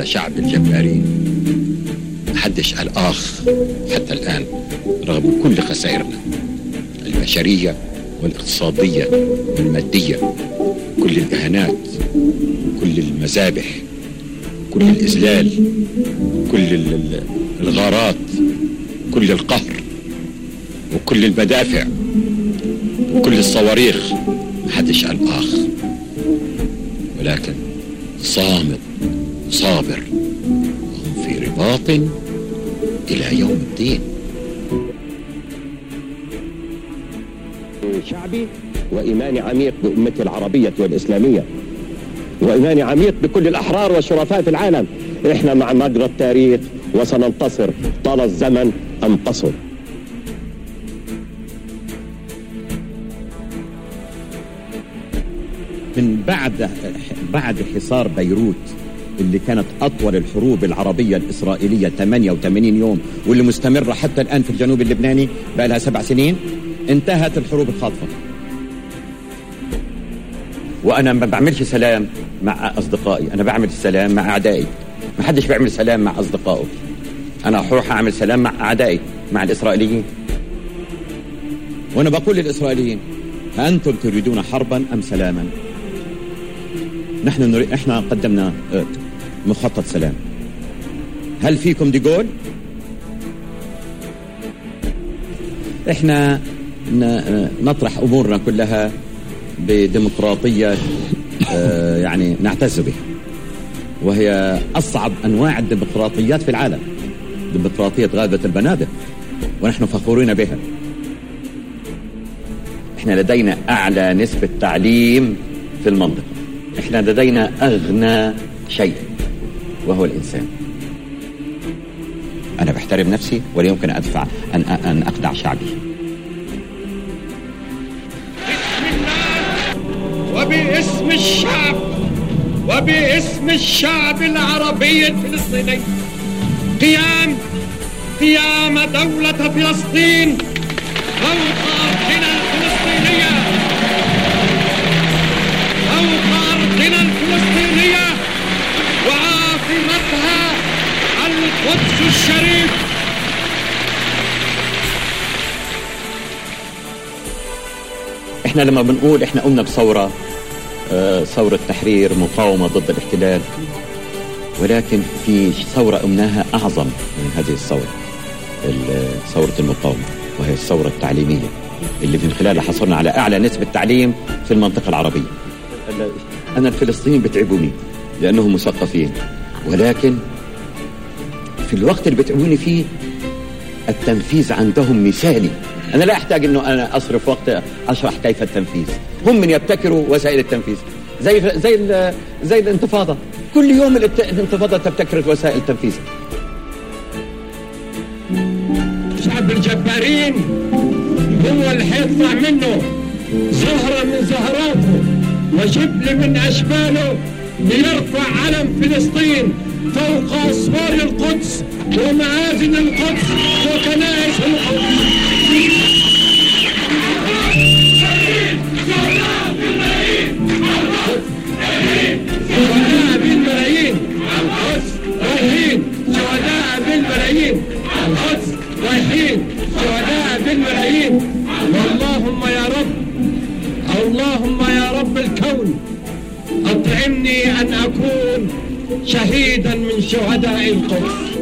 هذا شعب الجبارين محدش قال آخ حتى الآن رغم كل خسائرنا البشرية والاقتصادية والمادية كل الإهانات كل المذابح كل الإذلال كل ال- الغارات كل القهر وكل المدافع وكل الصواريخ. محدش قال آخ ولكن صامت صابر في رباط إلى يوم الدين. شعبي وإيماني عميق بأمتي العربية والإسلامية وإيماني عميق بكل الأحرار والشرفاء في العالم. إحنا مع مجرى التاريخ وسننتصر طال الزمن أم قصر؟ من بعد بعد حصار بيروت اللي كانت أطول الحروب العربية الإسرائيلية 88 يوم واللي مستمرة حتى الآن في الجنوب اللبناني بقى لها سبع سنين انتهت الحروب الخاطفة. وأنا ما بعملش سلام مع أصدقائي أنا بعمل السلام مع أعدائي. ما حدش بيعمل سلام مع أصدقائه. أنا هروح أعمل سلام مع أعدائي مع الإسرائيليين. وأنا بقول للإسرائيليين أنتم تريدون حربا أم سلاما؟ نحن نريد إحنا قدمنا آه، مخطط سلام. هل فيكم ديجول؟ إحنا نطرح أمورنا كلها بديمقراطية آه، يعني نعتز بها. وهي أصعب أنواع الديمقراطيات في العالم. ديمقراطية غابة البنادق ونحن فخورين بها. إحنا لدينا أعلى نسبة تعليم في المنطقة. إحنا لدينا أغنى شيء. وهو الإنسان. أنا بحترم نفسي ولا يمكن ادفع ان أن اخدع شعبي. وباسم الشعب وباسم الشعب العربي الفلسطيني. قيام قيام دولة فلسطين وعاصمتها القدس الشريف إحنا لما بنقول إحنا قمنا بثورة آه، ثورة تحرير مقاومة ضد الاحتلال ولكن في ثورة قمناها أعظم من هذه الثورة ال- ثورة المقاومة وهي الثورة التعليمية اللي من خلالها حصلنا على أعلى نسبة تعليم في المنطقة العربية. ال- أنا الفلسطينيين بتعبوني لأنهم مثقفين. ولكن في الوقت اللي بتعبوني فيه التنفيذ عندهم مثالي. أنا لا أحتاج أنه أنا أصرف وقت أشرح كيف التنفيذ. هم من يبتكروا وسائل التنفيذ. زي زي زي الانتفاضة. كل يوم الانتفاضة تبتكر وسائل التنفيذ. شعب الجبارين هو اللي حيطلع منه. زهرة من زهراته وجبل من أشباله ليرفع علم فلسطين فوق أسوار القدس ومعازن القدس وكنائس القدس. بالملايين. رايحين بالملايين. رايحين بالملايين. اللهم يا رب. اللهم يا رب الكون. أطعمني أن أكون شهيدا من شهداء القدس